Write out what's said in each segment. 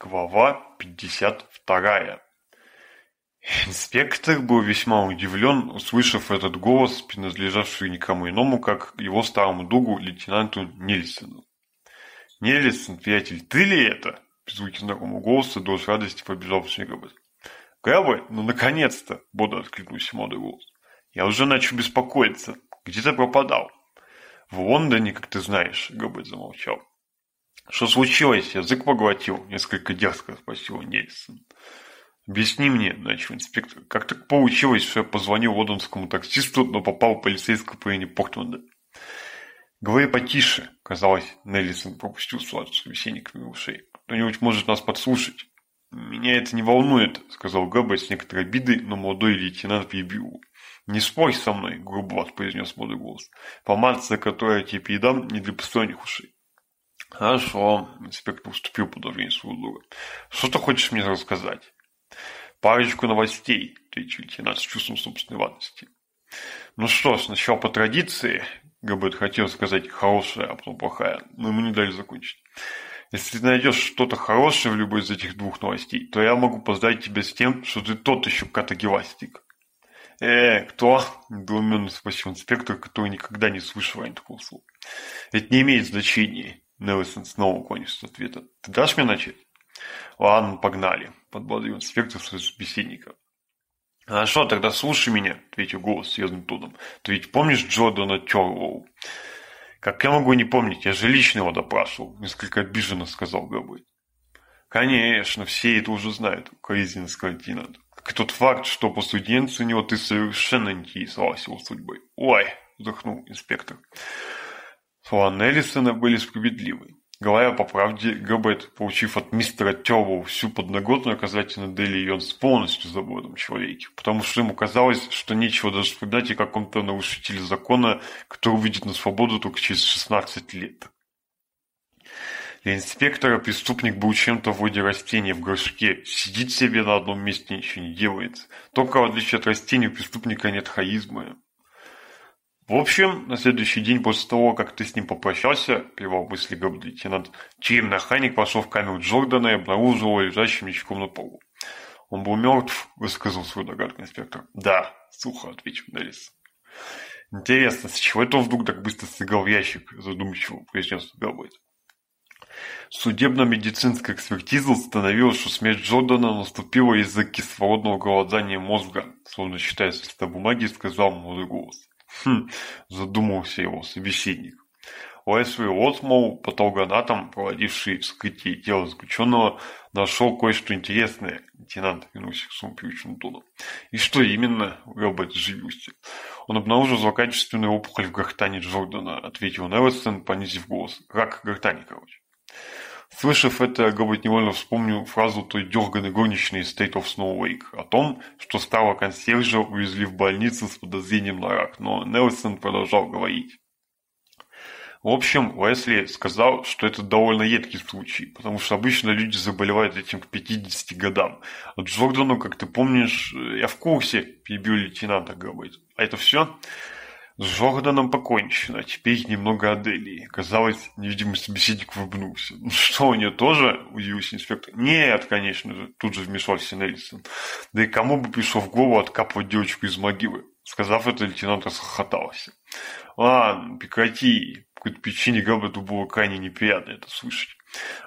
Глава 52. Инспектор был весьма удивлен, услышав этот голос, принадлежавший никому иному, как его старому другу, лейтенанту Нильсону. «Нильсон, приятель, ты ли это?» При знакомый голос, голоса дрожь радости побежал в Снегобыт. «Грабы, ну наконец-то!» — бодро откликнулся молодой голос. «Я уже начал беспокоиться. Где ты пропадал?» «В Лондоне, как ты знаешь», — Габбет замолчал. Что случилось? Язык поглотил? Несколько дерзко спросил Нельсон. Объясни мне, начал инспектор, как так получилось, что я позвонил лондонскому таксисту, но попал в полицейское плене Портленда? Говори потише, казалось, Нельсон пропустил слад собеседник мимо ушей. Кто-нибудь может нас подслушать. Меня это не волнует, сказал Габбард с некоторой обидой, но молодой лейтенант перебил. Не спорь со мной, грубовато произнес молодой голос. Помадца, которую я тебе передам, не для посторонних ушей. Хорошо, инспектор уступил по своего друга. Что ты хочешь мне рассказать? Парочку новостей, ответил лейтенант с чувством собственной важности. Ну что, сначала по традиции, Габет хотел сказать хорошее, а потом плохая, но ему не дали закончить. Если ты найдешь что-то хорошее в любой из этих двух новостей, то я могу поздравить тебя с тем, что ты тот еще катагеластик. «Э, кто?» – недоуменно спросил инспектор, который никогда не слышал о такого слова. «Это не имеет значения. Невесен снова уклонился ответа. «Ты дашь мне начать?» «Ладно, погнали», — подбодрил инспектор своего собеседника. «Хорошо, тогда слушай меня», — ответил голос серьезным тоном. «Ты ведь помнишь Джордана Терлоу?» «Как я могу не помнить? Я же лично его допрашивал», — несколько обиженно сказал Габой. «Конечно, все это уже знают», — коризненно сказал Динат. «Как тот факт, что по студенцу у него ты совершенно не интересовался его судьбой». «Ой», — вздохнул «Инспектор». Фланелисоны были справедливы. Говоря по правде, Габбет, получив от мистера Тёва всю подноготную касательно Дели с полностью забыл об человеке, потому что ему казалось, что нечего даже вспоминать и каком-то нарушителе закона, который выйдет на свободу только через 16 лет. Для инспектора преступник был чем-то вроде растения в горшке, сидит себе на одном месте ничего не делает. Только в отличие от растений у преступника нет хаизма. В общем, на следующий день после того, как ты с ним попрощался, перевал мысли Габ лейтенант, Черем Наханик вошел в камеру Джордана и обнаружил его лежащим ничком на полу. Он был мертв, высказал свою догадку инспектор. Да, сухо ответил Неллис. Интересно, с чего это он вдруг так быстро сыграл ящик, задумчиво произнес Габбайт. Судебно-медицинская экспертиза установила, что смерть Джордана наступила из-за кислородного голодания мозга, словно считая с листа бумаги, сказал молодой голос. Хм, задумался его собеседник. Лайсви Уотмоу, патологоанатом, проводивший вскрытие тела заключенного, нашел кое-что интересное. Лейтенант вернулся к своему тону. И что именно Роберт живости? Он обнаружил злокачественную опухоль в гортане Джордана, ответил Невестон, понизив голос. Рак гортани, короче. Слышав это, Гоботневольно вспомнил фразу той дерганной горничной State of Snow Lake о том, что старого консьержа увезли в больницу с подозрением на рак, но Нелсон продолжал говорить. В общем, Уэсли сказал, что это довольно едкий случай, потому что обычно люди заболевают этим к 50 годам. А Джордану, как ты помнишь, э, я в курсе, перебил лейтенанта, говорит. А это все? Жордан нам покончено, теперь немного о Казалось, невидимый собеседник выбнулся. «Ну что, у нее тоже?» – удивился инспектор. «Нет, конечно же», – тут же вмешался Нельсон. «Да и кому бы пришло в голову откапывать девочку из могилы?» Сказав это, лейтенант расхохотался. «Ладно, прекрати. Какой-то причине Габбету было крайне неприятно это слышать».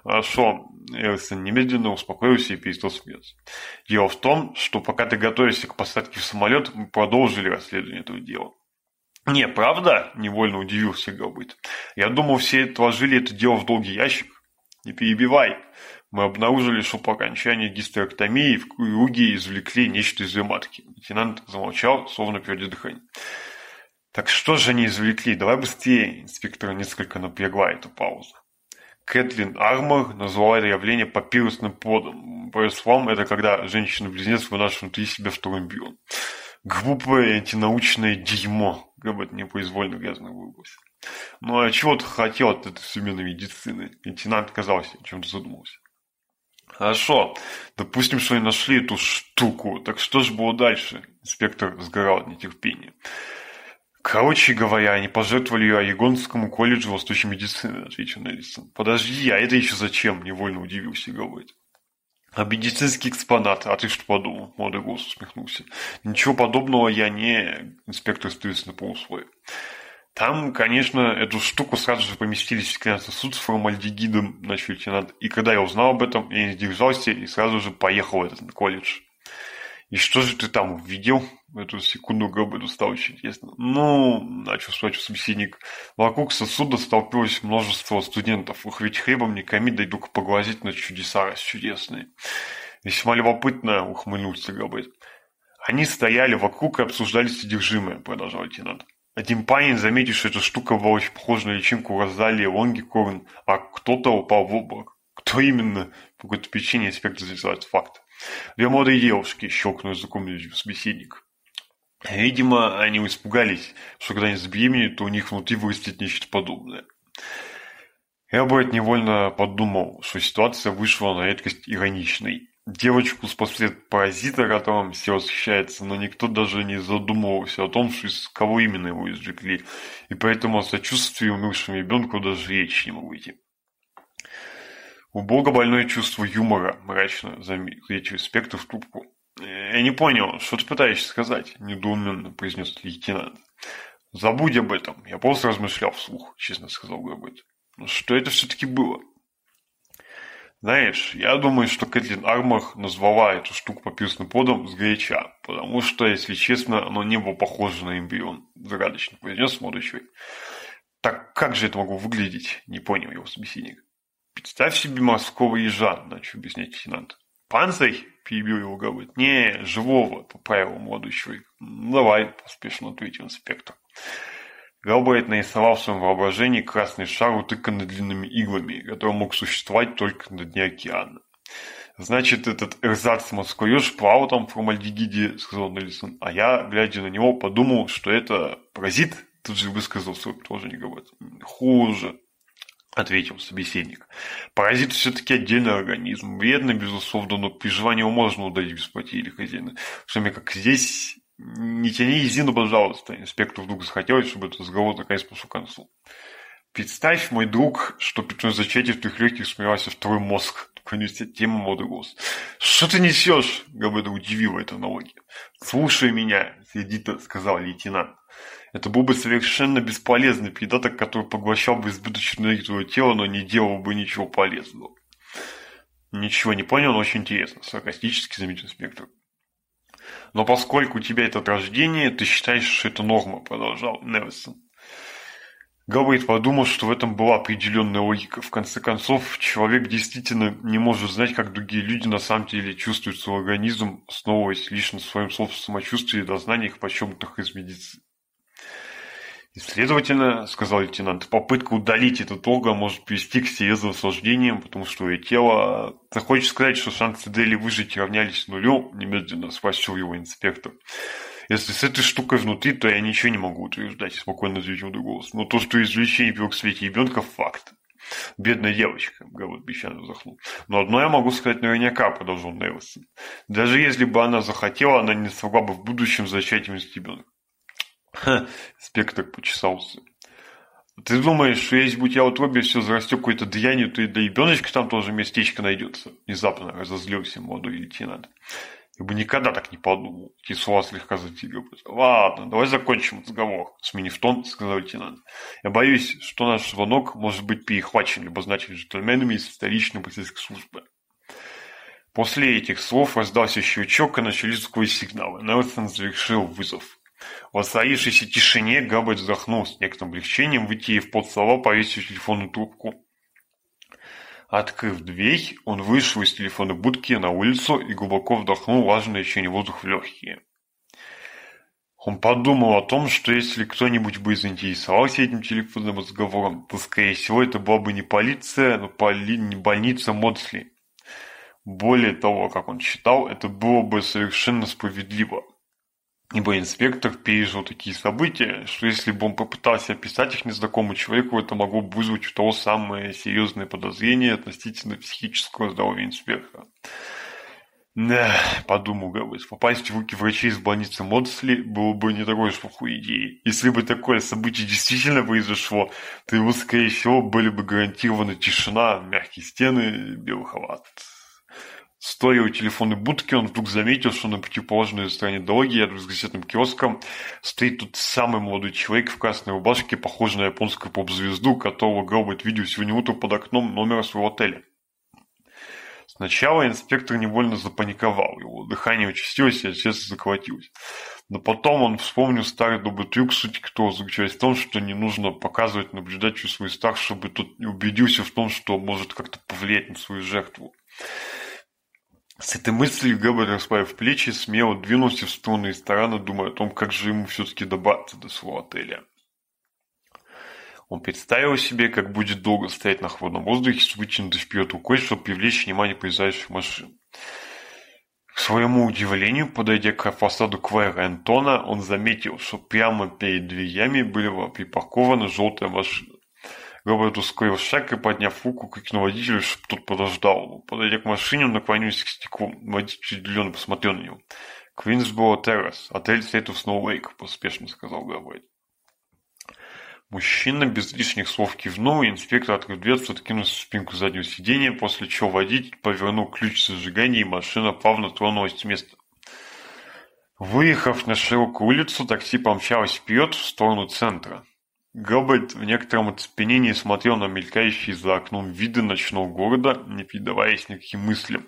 Хорошо, Элсон немедленно успокоился и перестал смеяться. Дело в том, что пока ты готовишься к посадке в самолет, мы продолжили расследование этого дела. Не, правда? Невольно удивился Габбит. Я думал, все отложили это дело в долгий ящик. Не перебивай. Мы обнаружили, что по окончании гистерэктомии в круге извлекли нечто из ее матки. Лейтенант замолчал, словно перед дыхание. Так что же они извлекли? Давай быстрее. Инспектор несколько напрягла эту паузу. Кэтлин Армор назвала это явление папирусным плодом. По ее словам, это когда женщина-близнец вынашивает внутри себя вторым бион. Глупое антинаучное дерьмо, Робот непроизвольно грязно выругался. «Ну а чего ты хотел от этой современной медицины?» Лейтенант казался, чем-то задумался. «Хорошо, допустим, что они нашли эту штуку, так что же было дальше?» Инспектор сгорал от нетерпения. «Короче говоря, они пожертвовали ее Орегонскому колледжу восточной медицины», — ответил Нельсон. «Подожди, а это еще зачем?» — невольно удивился Робот. А Обидительский экспонат, а что подумал, молодой голос усмехнулся. Ничего подобного я не инспектор Стивенсон полуслоя. Там, конечно, эту штуку сразу же поместили в секретный суд с формальдегидом, начал лейтенант. И когда я узнал об этом, я не сдержался и сразу же поехал в этот колледж. И что же ты там увидел? Эту секунду Гэббелю стало очень интересно. Ну, начал свой собеседник. Вокруг сосуда столпилось множество студентов. Ух, ведь хлебом не коми, да иду-ка поглазеть на чудеса расчудесные. Весьма любопытно, ухмыльнулся Гэббель. Они стояли вокруг и обсуждали содержимое, продолжал лейтенант. Один парень, заметив, что эта штука была очень похожа на личинку раздали Лонги Корн, а кто-то упал в облак. Кто именно? По какой-то причине инспектор записал факт. Две молодые девушки, щелкнув знакомились собеседник. Видимо, они испугались, что когда они забеременеют, то у них внутри вырастет нечто подобное. Я бы невольно подумал, что ситуация вышла на редкость ироничной. Девочку спасет паразита, которым все восхищается, но никто даже не задумывался о том, что из кого именно его извлекли, и поэтому о сочувствии умершему ребенку даже речь не могу идти. У Бога больное чувство юмора, мрачно заметил инспектор в трубку. «Я не понял, что ты пытаешься сказать?» – недоуменно произнес лейтенант. «Забудь об этом. Я просто размышлял вслух», – честно сказал Габет. Что это все-таки было?» «Знаешь, я думаю, что Кэтлин Армах назвала эту штуку папирусным подом с сгоряча, потому что, если честно, оно не было похоже на эмбрион», – загадочно произнес молодой человек. «Так как же это могло выглядеть?» – не понял его собеседник. Представь себе москвоежа, начал объяснять лейтенант. Панцирь? перебил его говорит. Не, живого, поправил молодой человек. Ну, давай, поспешно ответил инспектор. Галбайт нарисовал в своем воображении красный шар, утыканный длинными иглами, который мог существовать только на дне океана. «Значит, этот эрзац москвоеж плавал там в формальдегиде», — сказал Нельсон. «А я, глядя на него, подумал, что это паразит», — тут же высказал свой тоже не говорит. «Хуже», ответил собеседник. Паразит все-таки отдельный организм. Вредно, безусловно, но переживание можно удалить без потери хозяина. В сумме как здесь не тяни резину, пожалуйста. инспектор вдруг захотелось, чтобы этот разговор наконец пошел к концу. Представь, мой друг, что причем зачатие в твоих легких смеялся второй мозг. Такой университет, тема моды голос что ты несешь? Габыда удивила эта аналогия слушай меня сердито сказал лейтенант. Это был бы совершенно бесполезный придаток который поглощал бы избыточную энергию твоего тела но не делал бы ничего полезного. Ничего не понял но очень интересно. Саркастически заметил инспектор но поскольку у тебя это от рождения, ты считаешь, что это норма, продолжал Невисон. Гавейт подумал, что в этом была определенная логика. В конце концов, человек действительно не может знать, как другие люди на самом деле чувствуют свой организм, основываясь лишь на своем собственном самочувствии и дознаниях, почемных из медицины. И, следовательно, сказал лейтенант, попытка удалить этот долго может привести к серьезным осложнениям, потому что ее тело... Ты хочешь сказать, что шансы Дели выжить равнялись нулю? Немедленно спросил его инспектор. Если с этой штукой внутри, то я ничего не могу утверждать, спокойно ответил голос. Но то, что извлечение вел к свете ребенка, факт. Бедная девочка, говорит, песчаным вздохнул. Но одно я могу сказать наверняка, продолжил Нейлсон. Даже если бы она захотела, она не смогла бы в будущем зачать вместо ребенка. Ха, спектр почесался. Ты думаешь, что если бы я вот в утробе все зарастет какое-то дрянью, то и до ребеночка там тоже местечко найдется? Внезапно разозлился молодой лейтенант. Я бы никогда так не подумал. Кисло слегка затягивалась. Ладно, давай закончим разговор, сменив тон, сказал лейтенант. Я боюсь, что наш звонок может быть перехвачен любознательными джентльменами из столичной полицейской службы. После этих слов раздался щелчок и начались звуковые сигналы. Нелсон завершил вызов. В остоявшейся тишине Габбет вздохнул с некоторым облегчением, вытеев под слова, повесив телефонную трубку. Открыв дверь, он вышел из телефона будки на улицу и глубоко вдохнул влажный еще не воздух в легкие. Он подумал о том, что если кто-нибудь бы заинтересовался этим телефонным разговором, то, скорее всего, это была бы не полиция, но поли... не больница Модсли. Более того, как он считал, это было бы совершенно справедливо. Ибо инспектор пережил такие события, что если бы он попытался описать их незнакомому человеку, это могло бы вызвать у того самые серьезные подозрения относительно психического здоровья инспектора. Да, подумал Габбес, попасть в руки врачей из больницы Модсли было бы не такой уж плохой идеей. Если бы такое событие действительно произошло, то ему, скорее всего, были бы гарантированы тишина, мягкие стены, белый халат стоя у телефонной будки, он вдруг заметил, что на противоположной стороне дороги, рядом с газетным киоском, стоит тот самый молодой человек в красной рубашке, похожий на японскую поп-звезду, которого Гробот видел сегодня утром под окном номера своего отеля. Сначала инспектор невольно запаниковал, его дыхание участилось и сердце заколотилось. Но потом он вспомнил старый добрый трюк, суть которого заключалась в том, что не нужно показывать наблюдателю свой страх, чтобы тот убедился в том, что может как-то повлиять на свою жертву. С этой мыслью Габбель, расправив плечи, смело двинулся в сторону ресторана, думая о том, как же ему все-таки добраться до своего отеля. Он представил себе, как будет долго стоять на холодном воздухе с вытянутой вперед рукой, чтобы привлечь внимание проезжающих машин. К своему удивлению, подойдя к фасаду квайра Антона, он заметил, что прямо перед дверями были припаркована желтая машины. Роберт ускорил шаг и, подняв руку, крикнул водителю, чтобы тот подождал. Подойдя к машине, он наклонился к стеклу. Водитель удивленно посмотрел на него. «Квинсборо Террас, отель Сейтов Сноу Лейк», — поспешно сказал Габайт. Мужчина без лишних слов кивнул, и инспектор, открыв дверцу, откинулся в спинку заднего сиденья, после чего водитель повернул ключ зажигания, и машина плавно тронулась с места. Выехав на широкую улицу, такси помчалось вперед в сторону центра. Габбет в некотором оцепенении смотрел на мелькающие за окном виды ночного города, не передаваясь никаким мыслям.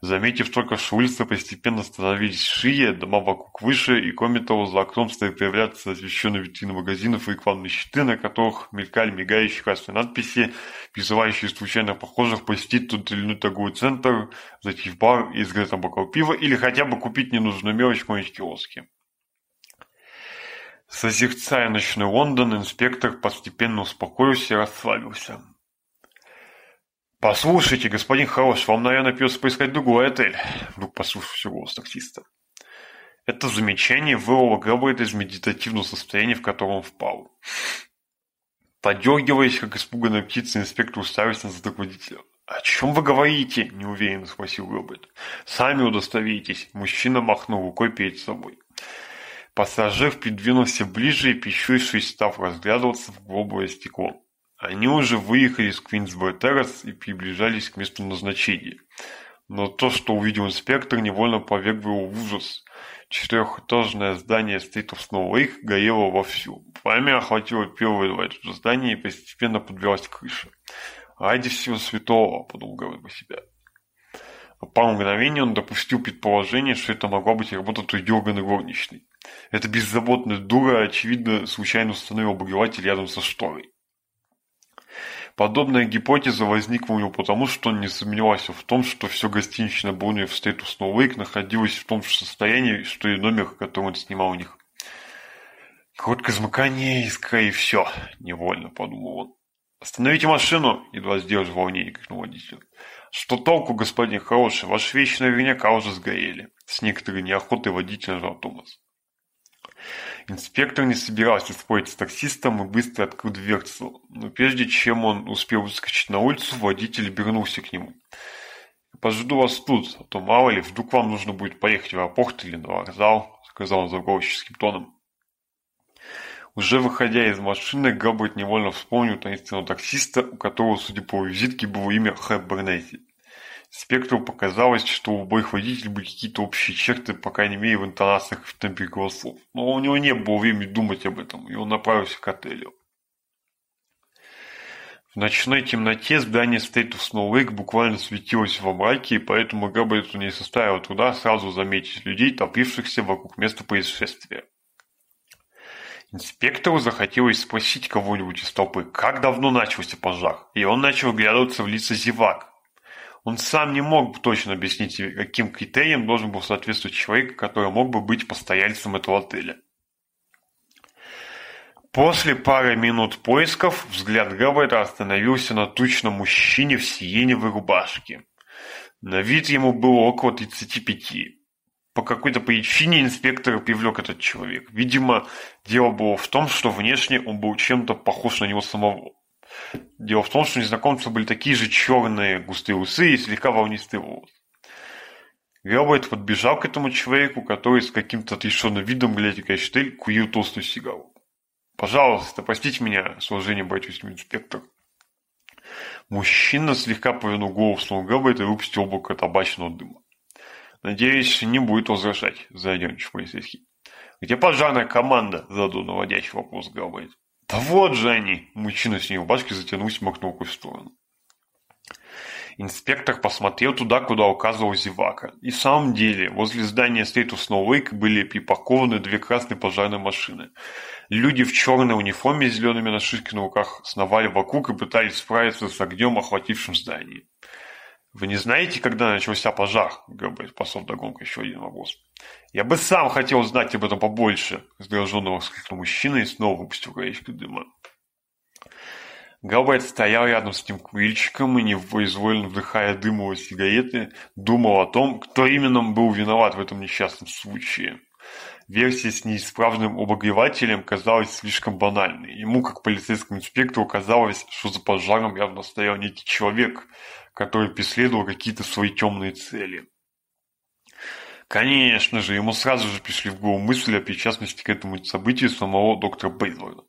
Заметив только, что улицы постепенно становились шире, дома вокруг выше, и кроме того, за окном стали появляться освещенные витрины магазинов и рекламные щиты, на которых мелькали мигающие красные надписи, призывающие случайно похожих посетить тот или иной торговый центр, зайти в бар и сгреть там бокал пива, или хотя бы купить ненужную мелочь в киоске. Созерцая ночной Лондон, инспектор постепенно успокоился и расслабился. «Послушайте, господин Хаус, вам, наверное, придется поискать другой отель», — вдруг послушался голос таксиста. Это замечание вырвало Габбард из медитативного состояния, в котором он впал. Подергиваясь, как испуганная птица, инспектор уставился на заток водителя. «О чем вы говорите?» – неуверенно спросил Габбард. «Сами удостоверитесь», – мужчина махнул рукой перед собой. Пассажир придвинулся ближе и, прищурившись, став разглядываться в голубое стекло. Они уже выехали из Квинсбой-Террас и приближались к месту назначения. Но то, что увидел инспектор, невольно повергло его в ужас. Четырехэтажное здание стритов снова их горело вовсю. Пламя охватило первое два этажа здания и постепенно подбиралась крыша. «Ради всего святого», — подумал Гарри про себя. По мгновению он допустил предположение, что это могла быть работа той дерганной горничной. Эта беззаботная дура, очевидно, случайно установила обогреватель рядом со шторой. Подобная гипотеза возникла у него потому, что он не сомневался в том, что все гостиничное Бонни в Status No Lake находилось в том же состоянии, что и номер, который он снимал у них. Короткое замыкание, искра и все, невольно подумал он. «Остановите машину!» – едва сдерживая волнение, крикнул водитель. «Что толку, господин хороший? Ваши вещи наверняка уже сгорели!» С некоторой неохотой водитель нажал Томас. Инспектор не собирался спорить с таксистом и быстро открыл дверцу, но прежде чем он успел выскочить на улицу, водитель вернулся к нему. «Подожду вас тут, а то мало ли, вдруг вам нужно будет поехать в аэропорт или на вокзал», — сказал он заговорческим тоном. Уже выходя из машины, Габбет невольно вспомнил таинственного таксиста, у которого, судя по визитке, было имя Хэб Бернетти. Спектру показалось, что у обоих водителей были какие-то общие черты, по крайней мере, в интонациях в темпе голосов. Но у него не было времени думать об этом, и он направился к отелю. В ночной темноте здание State of Snow Lake буквально светилось во мраке, и поэтому Габбету не составило труда сразу заметить людей, топившихся вокруг места происшествия. Инспектору захотелось спросить кого-нибудь из толпы, как давно начался пожар, и он начал глядываться в лица зевак, он сам не мог бы точно объяснить, каким критериям должен был соответствовать человек, который мог бы быть постояльцем этого отеля. После пары минут поисков взгляд Габбета остановился на тучном мужчине в сиеневой рубашке. На вид ему было около 35. По какой-то причине инспектор привлек этот человек. Видимо, дело было в том, что внешне он был чем-то похож на него самого. Дело в том, что незнакомцы были такие же черные густые усы и слегка волнистый волос. Гелбайт подбежал к этому человеку, который с каким-то отрешенным видом, глядя как штырь, курил толстую сигару. «Пожалуйста, простите меня, с уважением, батюшки, инспектор». Мужчина слегка повернул голову в сторону Гелбайта и выпустил облако табачного дыма. «Надеюсь, не будет возражать», — заоденчив полицейский. «Где пожарная команда?» — задал наводящий вопрос Гелбайт. «Вот же они!» – мужчина ней в и затянулся и махнул в сторону. Инспектор посмотрел туда, куда указывал зевака. И в самом деле, возле здания State of Snow Lake были припаркованы две красные пожарные машины. Люди в черной униформе с зелеными нашивками на руках сновали вокруг и пытались справиться с огнем, охватившим здание. Вы не знаете, когда начался пожар? — говорит послал вдогонку еще один вопрос. — Я бы сам хотел знать об этом побольше, — раздраженно воскликнул мужчина и снова выпустил колечко дыма. Галбайт стоял рядом с этим курильщиком и, непроизвольно вдыхая дым его сигареты, думал о том, кто именно был виноват в этом несчастном случае. Версия с неисправным обогревателем казалась слишком банальной. Ему, как полицейскому инспектору, казалось, что за пожаром явно стоял некий человек, который преследовал какие-то свои темные цели. Конечно же, ему сразу же пришли в голову мысли о причастности к этому событию самого доктора Бейлорда.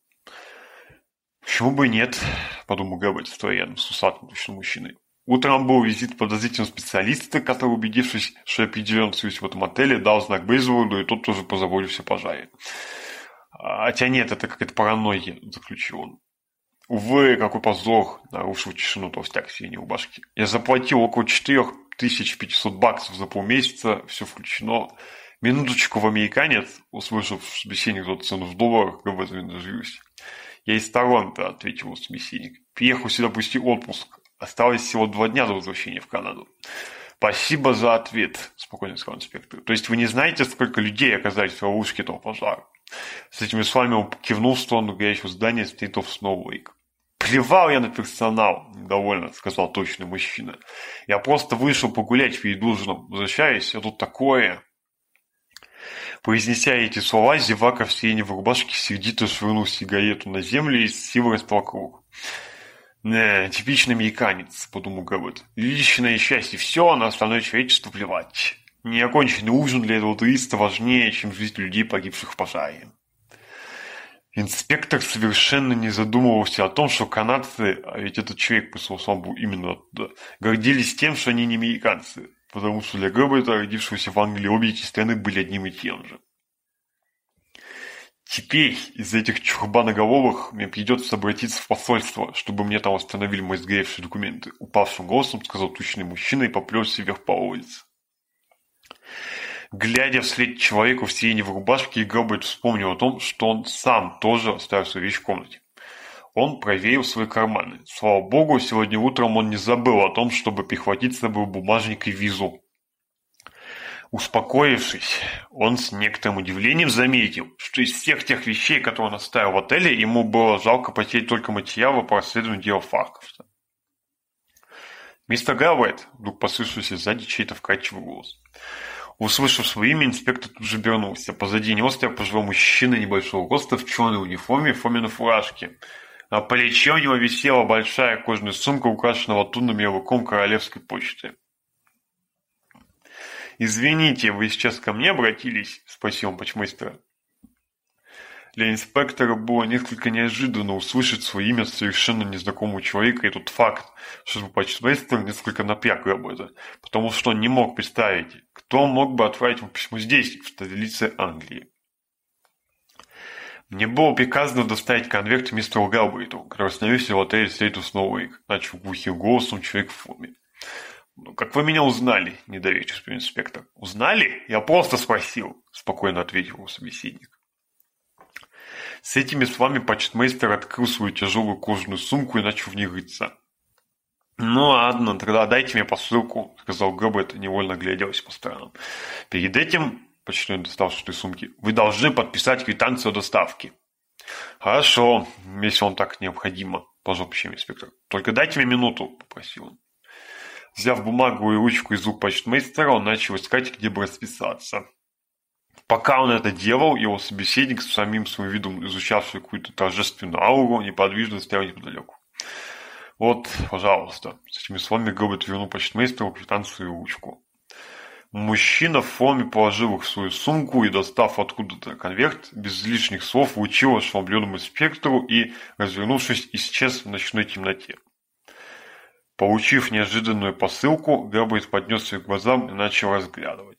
«Почему бы и нет?» – подумал Гэббельд, стоя рядом с усатым точным мужчиной. Утром был визит подозрительного специалиста, который, убедившись, что я определен в этом отеле, дал знак Бейзворду, и тот тоже позаботился о пожаре. «Хотя нет, это какая-то паранойя», – заключил он. Увы, какой позор, нарушил тишину толстяк синий у башки. Я заплатил около 4500 баксов за полмесяца, все включено. Минуточку в американец, услышав собеседник тот цену в долларах, говорит, наживюсь. Я из Торонто, ответил собеседник. Приехал сюда пусти отпуск. Осталось всего два дня до возвращения в Канаду. Спасибо за ответ, спокойно сказал инспектор. То есть вы не знаете, сколько людей оказались в ловушке этого пожара? С этими словами кивнул в сторону горящего здания Стейтов снова Лейк. «Плевал я на персонал!» – Довольно сказал точный мужчина. «Я просто вышел погулять перед ужином. Возвращаюсь, а тут такое!» Произнеся эти слова, зевака в сиреневой рубашке сердито швырнул сигарету на землю и с силой расплакал. «Не, «Э, типичный американец», – подумал Габбет. «Личное счастье – все, на остальное человечество плевать». Неоконченный ужин для этого туриста важнее, чем жизнь людей, погибших в пожаре. Инспектор совершенно не задумывался о том, что канадцы, а ведь этот человек послал слабу именно оттуда, гордились тем, что они не американцы, потому что для Грэббета, родившегося в Англии, обе эти страны были одним и тем же. Теперь из этих чурбаноголовых мне придется обратиться в посольство, чтобы мне там восстановили мои сгоревшие документы. Упавшим голосом сказал тучный мужчина и поплелся вверх по улице. Глядя вслед человеку в сиреневой рубашке, Гелберт вспомнил о том, что он сам тоже оставил свою вещь в комнате. Он проверил свои карманы. Слава богу, сегодня утром он не забыл о том, чтобы прихватить с собой бумажник и визу. Успокоившись, он с некоторым удивлением заметил, что из всех тех вещей, которые он оставил в отеле, ему было жалко потерять только материалы по расследованию дела Фарковца. Мистер Галвайт, вдруг послышался сзади чей-то вкрадчивый голос. Услышав свое имя, инспектор тут же вернулся. Позади него стоял пожилой мужчина небольшого роста в черной униформе и форме на фуражке. На плече у него висела большая кожаная сумка, украшенная латунным ярлыком королевской почты. «Извините, вы сейчас ко мне обратились?» – спросил он почмейстера для инспектора было несколько неожиданно услышать свое имя совершенно незнакомого человека, и тот факт, что почтмейстер несколько напряг работа, потому что он не мог представить, кто мог бы отправить ему письмо здесь, в столице Англии. Мне было приказано доставить конверт мистеру Галбриту, который остановился в отеле Сейтус Ноуэйк, начал глухим голосом человек в форме. «Ну, как вы меня узнали?» – недоверчивый инспектор. «Узнали? Я просто спросил», – спокойно ответил его собеседник. С этими словами почтмейстер открыл свою тяжелую кожаную сумку и начал в ней рыться. «Ну ладно, тогда дайте мне посылку», — сказал Гэббет, невольно гляделась по сторонам. «Перед этим», — почтмейстер достал что-то из сумки, — «вы должны подписать квитанцию о доставке. «Хорошо, если вам так необходимо», — пожал плечами инспектор. «Только дайте мне минуту», — попросил он. Взяв бумагу и ручку из рук почтмейстера, он начал искать, где бы расписаться. Пока он это делал, его собеседник с самим своим видом, изучавший какую-то торжественную ауру, неподвижно стоял неподалеку. «Вот, пожалуйста», — с этими словами Гоббит вернул почтмейстеру квитанцию и ручку. Мужчина в форме положил их в свою сумку и, достав откуда-то конверт, без лишних слов вручил ошеломленному инспектору и, развернувшись, исчез в ночной темноте. Получив неожиданную посылку, Габбит поднес ее к глазам и начал разглядывать.